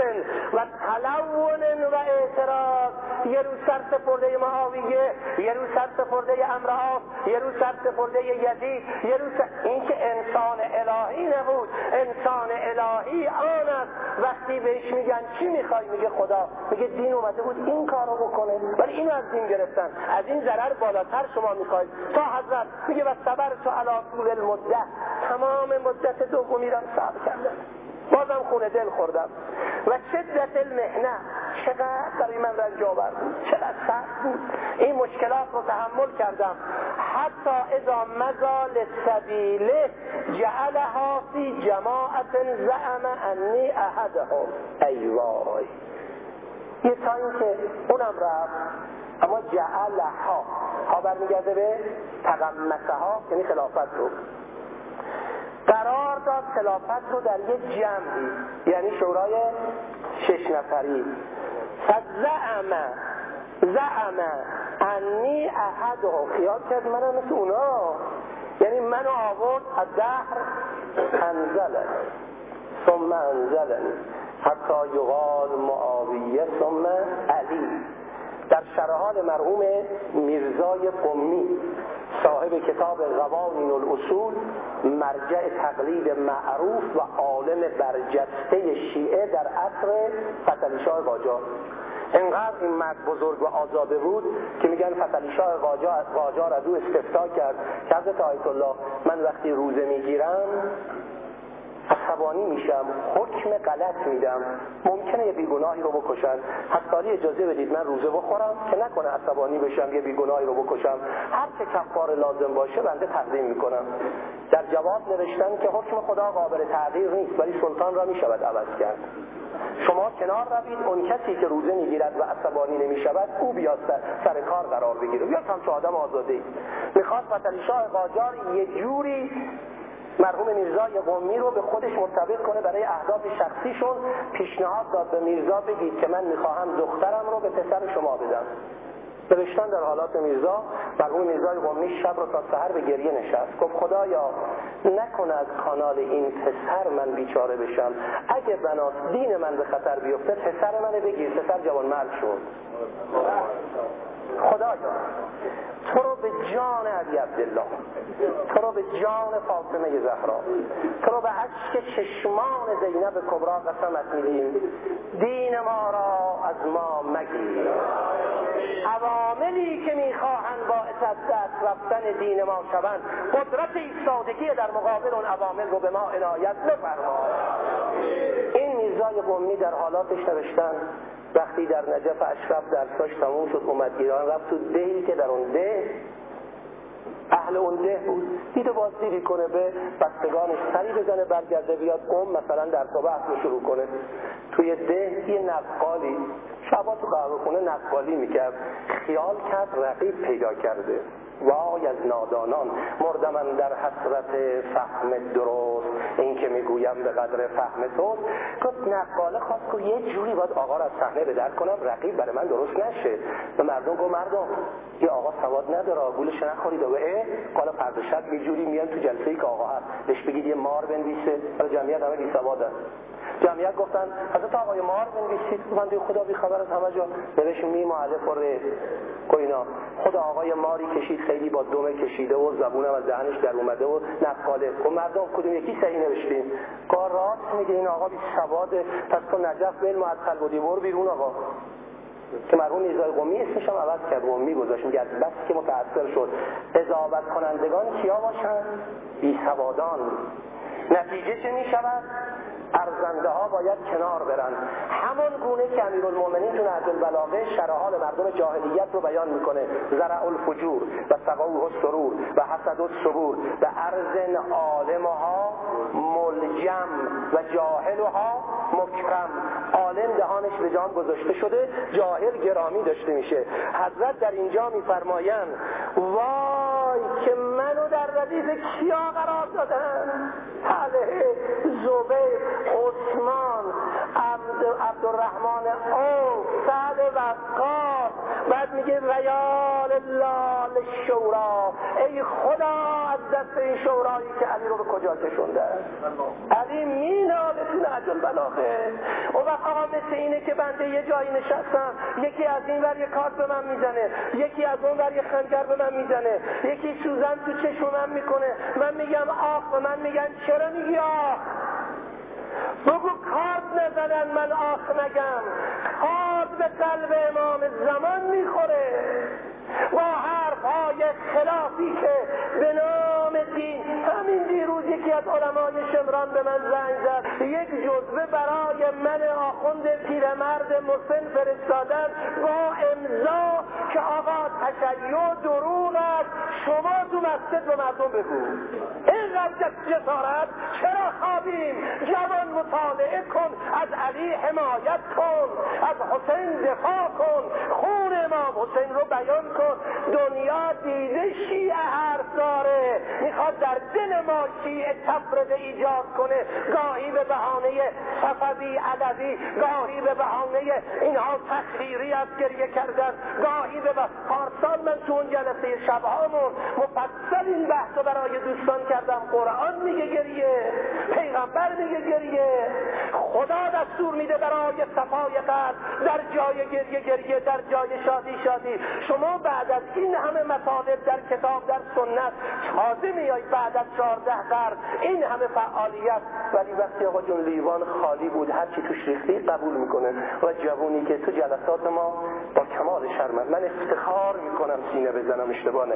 و تلون و اعتراض. یه روز سر سپرده معاویه یه روز سر سپرده یه روز سر سپرده یزید یه روز این که انسان الهی نبود انسان الهی آن است. وقتی بهش میگن چی می‌خوای؟ میگه خدا. میگه دین اومده بود این کارو بکنه. ولی اینو از دین گرفتن. از این ضرر بالاتر شما می‌خواید. تا حضرت میگه و صبر تو علا طول المده تمام مدت دومی را صبر کردم بازم خونه دل خوردم. و شدت المهنه. چقدر برای من رنج آور بود چقدر سخت بود. این مشکلات رو تحمل کردم. حتی اذا مزال سبیله جعلها فی جماعت زعم انی احدهم. ای وای. یه تا که اونم رفت. اما جعلها. ها برمیگرده به تقمسه ها یعنی خلافت رو. قرار داد خلافت رو در یک جمعی یعنی شورای شش نفری. فزعم زعم انی احد خیال کرد منم مثل اونا. یعنی منو آورد از دهر انزله ثم انزلنی حتی یقال معاویه ثم علی. در شرحال مرحوم میرزای قمی صاحب کتاب قوانین الاصول مرجع تقلید معروف و عالم برجسته شیعه در عصر فتلی شاه قاجار انقدر این مرد بزرگ و آزاده بود که میگن فتلی شاه قاجار از او استفتا کرد. که حضرت آیت الله من وقتی روزه می‌گیرم عصبانی میشم حکم غلط میدم ممکنه یه بیگناهی رو بکشن. حساری اجازه بدید من روزه بخورم که نکنه عصبانی بشم یه بیگناهی رو بکشم. هر چه کفار لازم باشه بنده تقدیم می‌کنم. در جواب نوشتن که حکم خدا قابل تغییر نیست ولی سلطان را می‌شود عوض کرد. شما کنار روید اون کسی که روزه می‌گیرد و عصبانی نمی‌شود او بیاد سر کار قرار بگیره. بیاد هم آدم آزاده ای می‌خواد فتلی شاه قاجار یه جوری مرحوم میرزای قومی رو به خودش مرتبط کنه برای اهداف شخصیشون. پیشنهاد داد به میرزا بگید که من می‌خواهم دخترم رو به پسر شما بدم. نوشتن در حالات میرزا مرحوم میرزای قومی شب رو تا سحر به گریه نشست. گفت خدایا نکنه از کانال این پسر من بیچاره بشم. اگه بنات دین من به خطر بیفته پسر منو بگیر. پسر جوان مرد شد. خدایا تو رو به جان علی عبدالله. تو رو به جان فاطمه زهرا. تو رو به عشق چشمان زینب کبرا قسمت میدیم. دین ما را از ما مگیر. عواملی که می‌خواهند باعث از دست رفتن دین ما شوند قدرت ایستادگی در مقابل اون عوامل رو به ما عنایت بفرما. این میرزای قومی در حالاتش نوشتن. وقتی در نجف اشرف درساش تموم شد اومد ایران رفت تو دهی که در اون ده اهل اون ده بود. دیده بازدیدی کنه به بستگانش. سری بزنه برگرده بیاد قوم مثلا در تو بحث شروع کنه. توی ده یه نقالی شبا تو قهوه خونه نقالی می‌کرد. خیال کرد رقیب پیدا کرده. وای از نادانان مردم در حسرت فهم درست. این که می‌گویم به قدر فهم توست. گفت نقاله خواست که یه جوری باید آقا را از صحنه در کنم. رقیب برای من درست نشه. به مردم گفت مردم یه آقا سواد نداره گولش نخورید. و اه قال فردا شب یه جوری میان تو جلسه ای که آقا هست. بهش بگید یه مار بنویسه. برای جمعیت همه بی سوادن جمعیت گفتن حضرت آقای مار بنویسید. من توی خدا بی خبر از همه جا. نوشت می معلف و ره. اینا خدا آقای ماری کشید. خیلی با دومه کشیده و زبونم از دهنش در اومده و نقاله و مردم کدوم یکی صحیح نوشتیم کار راست میگه این آقا بی سواده پس تو نجف علم از بودی برو بیرون آقا. که مرحوم میرزای قومی اسمش هم عوض کرد قومی گذاشت میگه از بس که متأثر شد. اضابت کنندگان کیا باشن؟ بی سوادان. نتیجه چه می شود ارزنده ها باید کنار برن همان گونه که امیرالمومنین تو نهج البلاغه شرح حال مردم جاهلیت رو بیان می‌کنه. زرع الفجور و سقاوه السرور و حسد الصبور و ارزن عالمها ملجم و جاهلها مکرم. عالم دهانش به جان گذاشته شده جاهل گرامی داشته میشه. حضرت در اینجا میفرمایند وای که منو در ردیف کیا قرار دادن؟ طلحه زبیر. عثمان عبد عبدالرحمن او سعد وقاص بعد میگه ریال الله شورا. ای خدا از دست این شورایی که علی رو به کجا کشونده؟ علی میناله تو نهج بلاغه و وقت آقا مثل اینه که بنده یه جایی نشستم یکی از این ور یه کارت به من می‌زنه. یکی از اون ور یه خنجر به من می‌زنه. یکی سوزن تو چشم من می‌کنه. من میگم آخ به من میگن چرا میگی آخ؟ بگو کارت نزنن من آخ نگم. کارت به قلب امام زمان می‌خوره. با حرف های خلافی که به نام دین همین دیروز یکی از علمای شمران به من زنگ زد. یک جزوه برای من آخوند پیرمرد مسن فرستادن. با امضا که آقا تشیع دروغ است شما تو مسجد به مردم بگو. اینقدر جسارت چرا خوابیم؟ جوان مطالعه کن از علی حمایت کن از حسین دفاع کن. خون امام حسین رو بیان کن. دنیا دیده شیعه حرف داره. می‌خواد در دل ما شیعه تفرده ایجاد کنه. گاهی به بهانه صفوی ادبی گاهی به بهانه اینها تخریری از گریه کردن. گاهی به پارسال من تو اون جلسه شبهامون مفصل این بحث برای دوستان کردم. قرآن میگه گریه پیغمبر میگه گریه. خدا دستور میده برای صفای قلب در جای گریه گریه در جای شادی شادی. شما بعد از این همه مطالب در کتاب در سنت تازه میای بعد از چهارده قرن. این همه فعالیت. ولی وقتی آقا جون لیوان خالی بود هرچی توش ریختی قبول می‌کنه. و جوونی که تو جلسات ما با کمال شرمند. من افتخار می‌کنم سینه بزنم اشتباه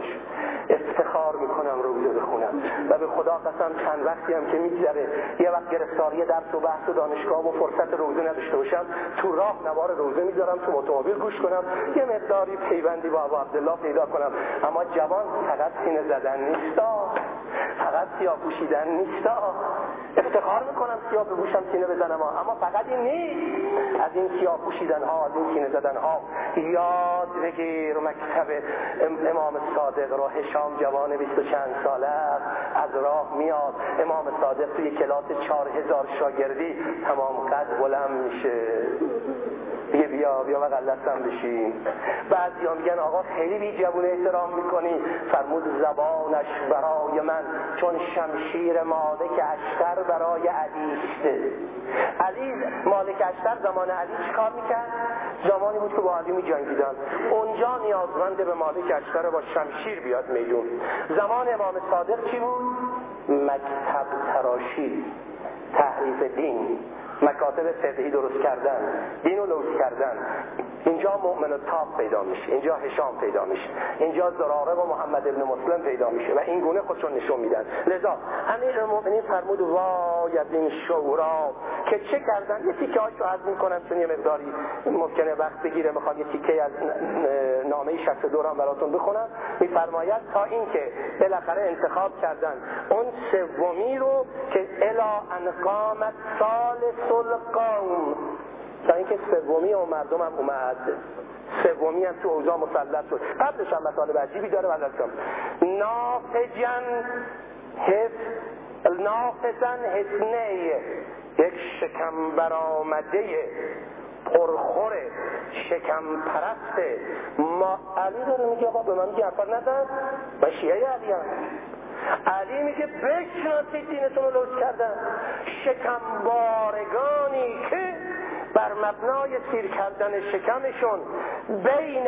افتخار می‌کنم روزه بخونم. و به خدا قسم چند وقتی هم که میگذره یه وقت گرفتاری درس و بحث و دانشگاه و فرصت روزه نداشته باشم تو راه نوار روزه می‌ذارم تو اتومبیل گوش کنم. یه مقداری پیوندی با عبدالله پیدا کنم. اما جوان فقط سینه زدن نیستا. فقط سیاه پوشیدن نیستا. افتخار می‌کنم سیاه بپوشم سینه بزنم. اما فقط این نیست. از این سیاه پوشیدن ها از این سینه زدن ها یاد بگیر مکتب امام صادق رو هشام جوان بیست و چند ساله از راه میاد. امام صادق توی کلاس چهار هزار شاگردی تمام قد بلند میشه. بیا بیا بیا دستم بشین. بعضی میگن آقا خیلی بی جوونه احترام می‌کنی. فرمود زبانش برای من چون شمشیر مالک اشتر برای علی علی مالک اشتر زمان علی چیکار می‌کرد؟ زمانی بود که با علی می جنگیدن اونجا نیازمند به مالک اشتر با شمشیر بیاد میدون. زمان امام صادق چی بود؟ مکتب تراشی تحریف دین. مکاتب فقهی درست کردن دین رو لوس کردن. اینجا مؤمن و تاب پیدا میشه اینجا هشام پیدا میشه اینجا زراره و محمد ابن مسلم پیدا میشه و این گونه خودشون نشون میدن. لذا امیر المؤمنین فرمود وای از این شورا که چه کردن؟ یه تیکه هاشو از می‌کنم چون یه مقداری ممکنه وقت بگیره می‌خوام یه تیکه از نامه 62 هم براتون بخونم. میفرماید تا اینکه بالاخره انتخاب کردن. اون سومی رو که الا انقامت سال القوم. تا اینکه سومی و مردم هم اومد. سومی هم تو اوضاع مسلط شد. قبلش هم مطالب عجیبی داره و نافجن حس نافذن حسنه. یک شکم برآمده پرخور شکم پرسته ما علی داره میگه آقا به من میگه حرفا نزن من شیعه علی هم. علی میگه بشناسید دینتون رو لوس کردن. شکمبارگانی که بر مبنای سیر کردن شکمشون بین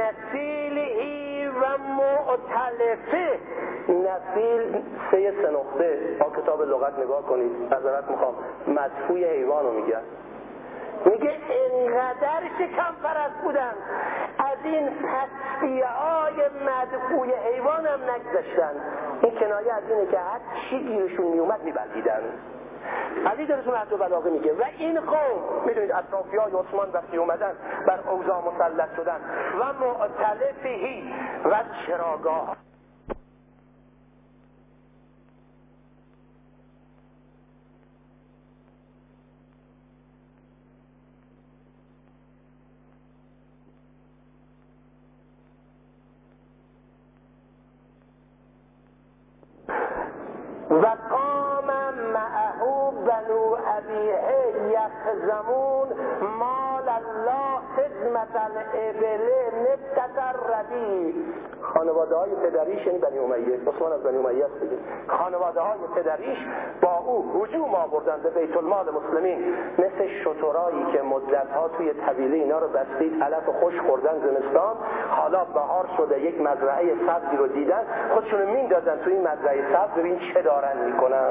نسیلی و معتلفه. نسیل سه سنخته با کتاب لغت نگاه کنید. نظرت می‌خوام. مدفوع حیوانو میگن میگه. انقدر شکم پرست بودن. از این تصفیه های مدفوع حیوان هم نگذاشتن این کنایه از اینه که هر چی گیرشون میومد میبلدیدن علی درشون حد و بلاغه میگه. و این قوم می‌دونید اطرافی های عثمان وقتی اومدن بر اوضاع مسلط شدن. و معتلفهی و چراگاه. یخزمون مال الله خدمت الابله نبتت ردی خانواده های پدریش یعنی بنی امیه عثمان از بنی امیه است دیگه. خانواده های پدریش با او هجوم آوردن به بیت المال مسلمین. مثل شطورایی که مدت ها توی طویله اینا رو بستید علف خوش خوردن زمستان. حالا بهار شده یک مزرعه سبزی رو دیدن. خودشونو میندازن توی این مزرعه سبز ببین چه دارن می‌کنن.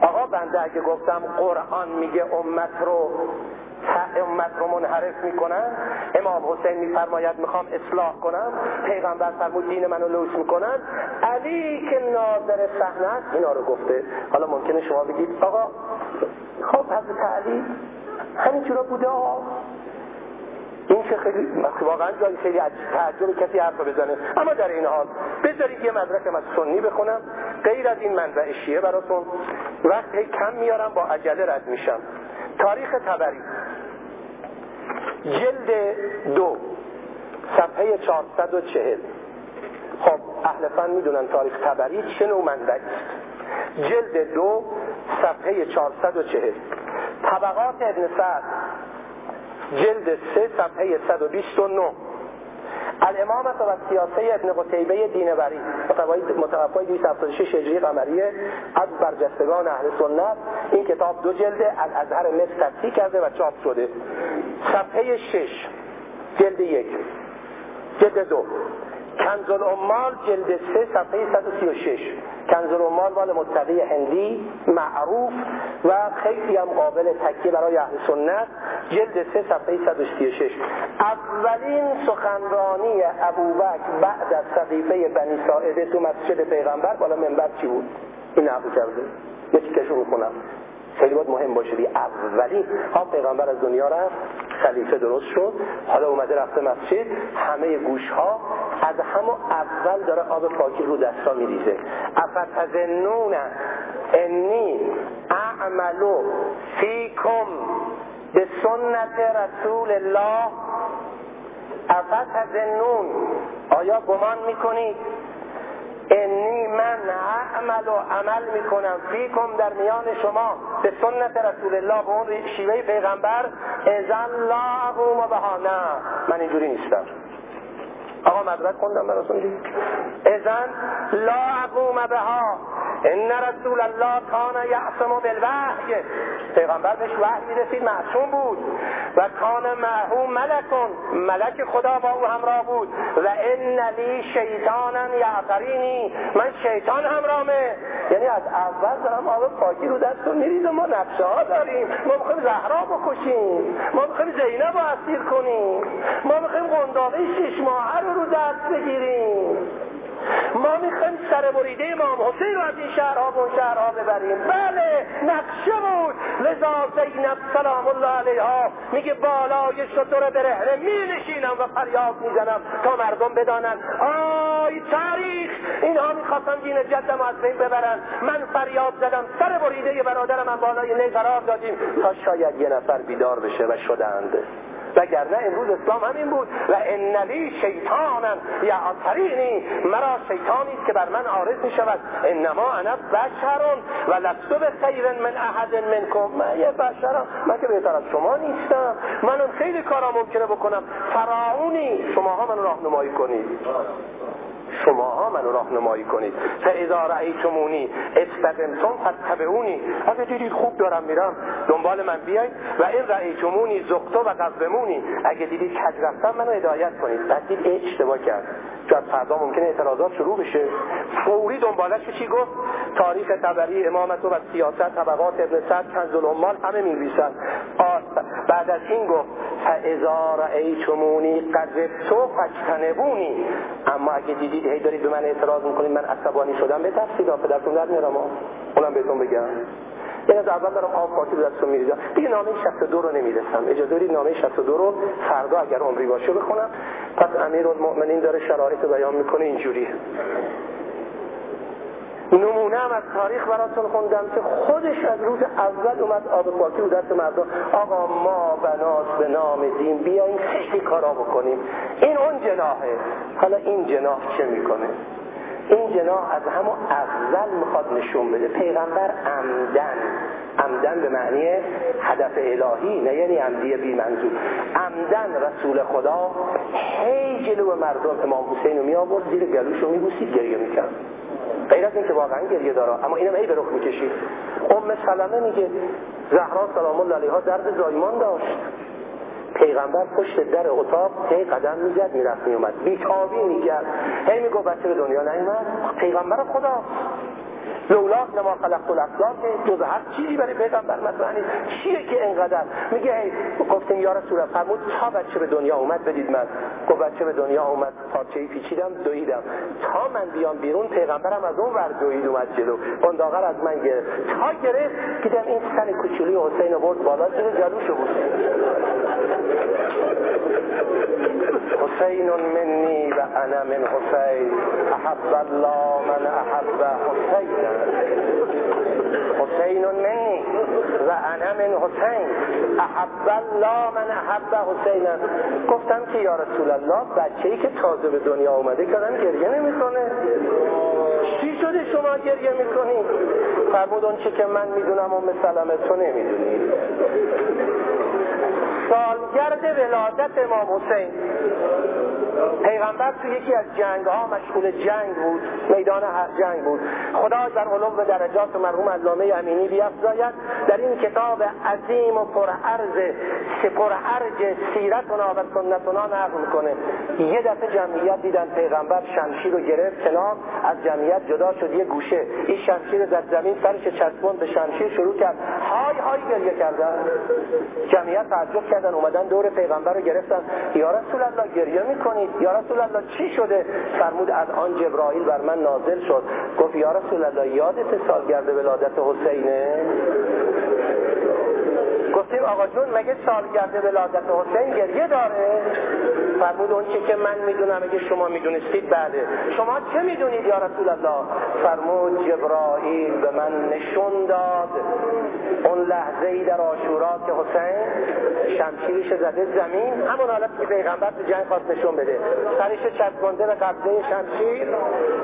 آقا بنده اگه گفتم قرآن میگه امت رو امت رو منحرف می‌کنن امام حسین میفرماید می‌خوام اصلاح کنم پیغمبر فرمود دین منو لوس می‌کنن علی که ناظر صحنه است اینا رو گفته. حالا ممکنه شما بگید آقا خب حضرت علی همینجورا بوده این که خیلی واقعا جایی خیلی تعجب کسی حرف بزنه. اما در این حال بذارید یه مدرکم از سنی بخونم. غیر از این منبع شیعه براتون. وقتی کم میارم با عجله رد میشم. تاریخ تبری. جلد دو صفحه 440 خب اهل فن می‌دونن تاریخ تبری چه نوع منبعی است. جلد دو صفحه 440 طبقات ابن سعد. جلد سه صفحه 129 الامامت و سیاسه ابن قتیبه دینوری متوفای 276 هجری قمریه از برجستگان اهل سنت. این کتاب دو جلده از ازهر مصر تصحیح کرده و چاپ شده. صفحه 6 جلد یک جلد دو. کنز الامال جلد 3 صفحه 136 کنز الامال مال متقی هندی معروف و خیلی هم قابل تکیه برای اهل سنت. جلد 3 صفحه 136 اولین سخنرانی ابوبکر بعد از صحیفه بنی ساعده تو مسجد پیغمبر بالا منبر چی بود؟ این نقل کرده یه چیکشو می‌خونم خیلی باید مهم باشه. دی اولی. ها پیغمبر از دنیا رفت. خلیفه درست شد. حالا اومده رفته مسجد. همه گوش ها از همون اول داره آب پاکی رو دستا میریزه. افتزنون انی اعملو فیکم به سنت رسول الله. افتزنون. آیا گمان می‌کنید انی من اعمل و عمل می‌کنم. فیکم در میان شما. به سنت رسول الله به اون شیوه پیغمبر. ازن لا اقوم بها نه من اینجوری نیستم. آقا مدرک خوندم براتون دید ازن لا اقوم بها ان رسول الله کان یعصم بالوحی. پیغمبر بهش وحی می‌رسید معصوم بود. و کان معهو ملکون ملک خدا با او همراه بود. و ان لی شیطانا یعترینی من شیطان همراهمه. یعنی از اول دارم آب پاکی رو دست میریزم. ما نقشه ها داریم. ما می‌خوایم زهرا بکشیم. ما می‌خوایم زینب رو اسیر کنیم. ما می‌خوایم قنداقه شش ماهه رو رو دست بگیریم. ما می‌خوایم سر بریده امام حسین رو از این شهرها و اون شهرها ببریم. بله نقشه بود. لذا زینب سلام الله علیها. میگه بالای شطور می نشینم و فریاد می‌زنم تا مردم بدانن آی تاریخ! اینها می‌خواستن دین جدم از بین ببرن. من فریاد زدم. سر بریده برادر من بالای نی قرار دادیم. تا شاید یه نفر بیدار بشه و شدند. وگرنه امروز اسلام همین بود. و انلی شیطانا یعترینی مرا شیطانی که بر من عارض می شود انما انا بشرون. و لستو به خیر من احد منکم. من یه بشرم. من که بهتر از شما نیستم. من خیلی کارا ممکنه بکنم. فراونی. شماها من راهنمایی کنید. شماها منو راهنمایی کنید. فاذا رأیتمونی استقمتم فتبعونی اگه دیدید خوب دارم میرم. دنبال من بیاید و این رأیتمونی زقتو و قومونی اگه دیدید کج رفتم منو هدایت کنید. بعد دید اشتباه کرد. چون از فردا ممکنه اعتراضات شروع بشه. فوری دنبالش چی گفت؟ تاریخ تبری امامت و سیاست طبقات ابن سعد کنز الامال همه می‌نویسن. بعد از این گفت فاذا رأیتمونی قذبتو فجتنبونی اما اگه دیدید هی دارید به من اعتراض می‌کنید من عصبانی شدم. به تفصیل پدرتون در میارم اونم بهتون بگم. یعنی از اول دارم آب پاکی دستون میریزم. دیگه نامه 62 رو نمی‌رسم. اجازه دارید نامه 62 رو فردا اگر عمری باشه بخونم. پس امیر المؤمنین داره شرایط بیان می‌کنه اینجوری. نمونه هم از تاریخ براتون خوندم که خودش از روز اول اومد آب پاکی رو دست مردم. آقا ما بناس به نام دین بیاین خیلی کارا بکنیم. این اون جناحه حالا این جناح چه می‌کنه؟ این جناح از همون اول می‌خواد نشون بده. پیغمبر عمدن. عمدن به معنی هدف الهی نه یعنی عمدی بی منظور. عمدن رسول خدا هی جلو مردم امام حسین رو می آورد زیر گلوش رو میبوسید گریه می‌کرد. غیر از اینکه واقعا گریه داره. اما اینم ای به رخ می‌کشید. ام سلمه میگه زهرا سلام الله علیها درد زایمان داشت. پیغمبر پشت در اتاق هی قدم می‌زد می‌رفت میومد بیتابی می‌کرد هی میگو بچه به دنیا نیومد. پیغمبر خدا. لولا نما خلقت الاسلام جز هر چیزی برای پیغمبر مطرح چیه که انقدر میگه هی گفتیم یا رسول فرمود تا بچه به دنیا اومد بدید من. گفت بچه به دنیا اومد پارچه پیچیدم دویدم. تا من بیام بیرون پیغمبرم از اون ور دوید اومد جلو. قنداقر از من گرفت. تا گرفت دیدم این سر کوچولی حسین برد بالا زیر جلوشو بود حسین منی و انا من حسین. احب الله من احب حسین حسین منی و انا من حسین. احب الله من احب حسین گفتم که یا رسول الله بچه ای که تازه به دنیا اومده کردن گریه نمی‌کنه. چی شده شما گریه می‌کنی؟ فرمود اون چی که من می‌دونم و مثلمه تو نمی‌دونی. سالگرد ولادت امام حسین. پیغمبر تو یکی از جنگ ها مشغول جنگ بود میدان جنگ بود. خدا در علوم درجات مرحوم علامه امینی بیافزاید در این کتاب عظیم و پرعرض پرعرج سیرتنا و سنتنا نقل می‌کنه. یه دفعه جمعیت دیدن پیغمبر شمشیر رو گرفت کنار از جمعیت جدا شد یه گوشه. این شمشیر در زمین سرش چسبون به شمشیر شروع کرد. های های گریه کردن. جمعیت تعجب کردن اومدن دور پیغمبر رو گرفتن. یا رسول الله گریه می‌کنید؟ یا رسول الله چی شده؟ فرمود از آن جبرائیل بر من نازل شد. گفت یا رسول الله یادت سالگرد ولادت حسینه؟ گفتیم آقا جون مگه سالگرد ولادت حسین گریه داره؟ فرمود اون چی که من می‌دونم اگه شما می‌دونستید بله. شما چه می‌دونید یا رسول الله؟ فرمود جبرائیل به من نشون داد. اون لحظه ای در آشورا که حسین شمشیرش زده زمین همون حالت که پیغمبر تو جنگ خواست نشون بده. سرش چسبانده به قبضه شمشیر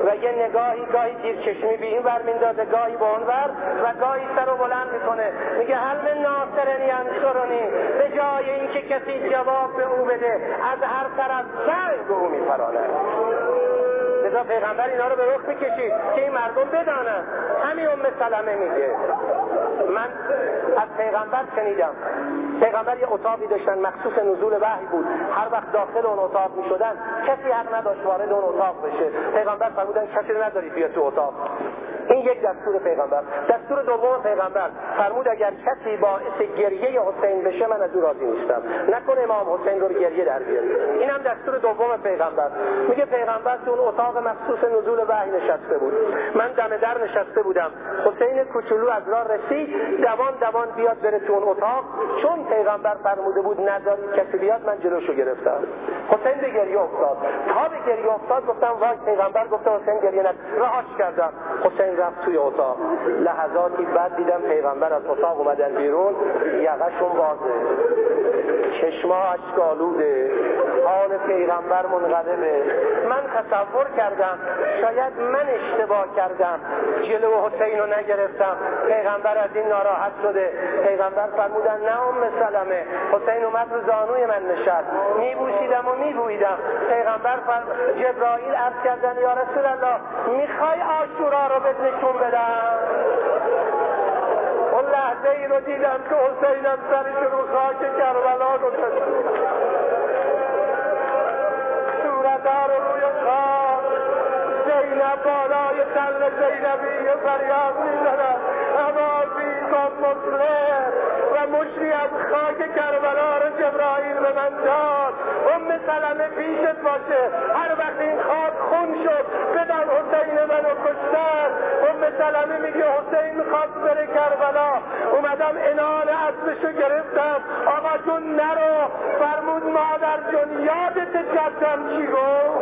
و یه نگاهی گاهی دیر چشمی به این ور میندازه گاهی به اون ور و گاهی سر رو بلند می‌کنه. میگه هل من ناصرنی انصرنی. به جای اینکه کسی جواب به او بده از هر طرف سنگ به او میپراند. لذا پیغمبر اینا رو به رخ می‌کشید که این مردم بدانن. همین ام سلمه میگه. من از پیغمبر شنیدم. پیغمبر یه اتاقی داشتن مخصوص نزول وحی بود. هر وقت داخل اون اتاق می شدن کسی حق نداشت وارد اون اتاق بشه. پیغمبر فرمودن کسی نداری بیا تو اتاق. این یک دستور پیغمبر. دستور دوم پیغمبر فرمود اگر کسی باعث گریه حسین بشه من از او راضی نیستم. نکن امام حسین رو گریه در بیاری. این هم دستور دوم پیغمبر. میگه پیغمبر تو اون اتاق مخصوص نزول وحی نشسته بود. من دم در نشسته بودم. حسین کوچولو از راه رسید. دوان دوان بیاد بره تو اون اتاق. چون پیغمبر فرموده بود نذارید کسی بیاد من جلوشو گرفتم. حسین به گریه افتاد. تا به گریه افتاد گفتم وای پیغمبر گفته حسین گریه نکن. راهش کردم. حسین رفت توی اتاق. لحظاتی بعد دیدم پیغمبر از اتاق اومدن بیرون. یقشون بازه. چشما اشکالوده حال پیغمبر منقلبه من تصور کردم شاید من اشتباه کردم. جلو حسین رو نگرفتم. پیغمبر از این ناراحت شده. پیغمبر فرمودن نه ام سلمه. حسین اومد رو زانوی من نشست. میبوسیدم و میبویدم. پیغمبر فر... جبرائیل عرض کردن یا رسول الله می‌خوای آشورا رو بهت نشون بدم؟ لحظه ای رو دیدم که حسینم سرش رو خاک کربلا گذاشت. صورتها رو روی خاک. زینب بالای تل زینبی فریاد می‌زند. اما بیگم و مشری از خاک کربلا رو جبرائیل به من داد. ام سلمه پیشت باشه. هر وقت این خاک خون شد بدن حسین منو کشتن. ام سلمه میگه حسین می‌خواد بره کربلا. اومدم انان اسبشو گرفتم. آقا جون نرو. فرمود مادر جون یادت جدم چی گفت؟